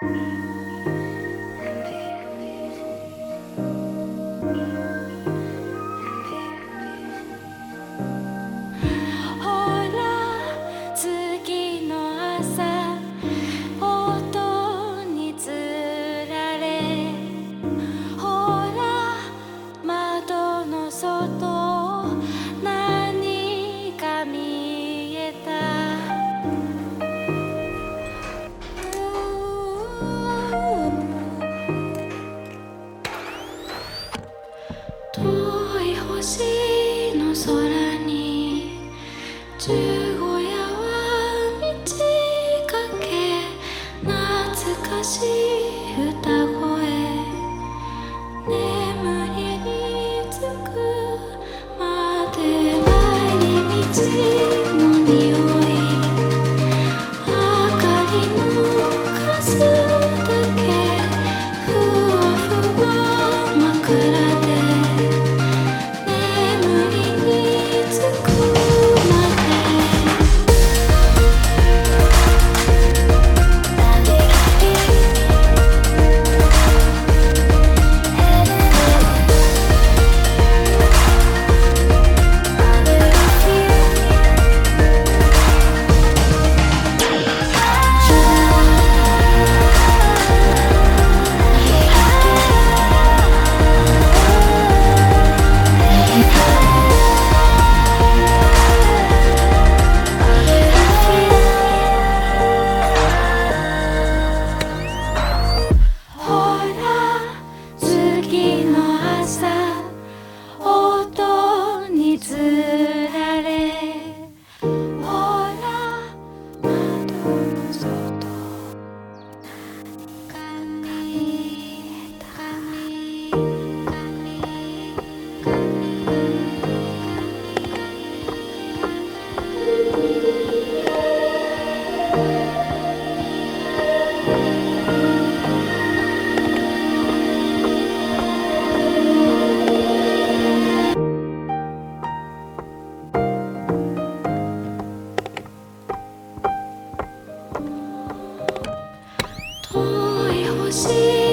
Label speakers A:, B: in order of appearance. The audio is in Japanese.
A: 外。星の空に see.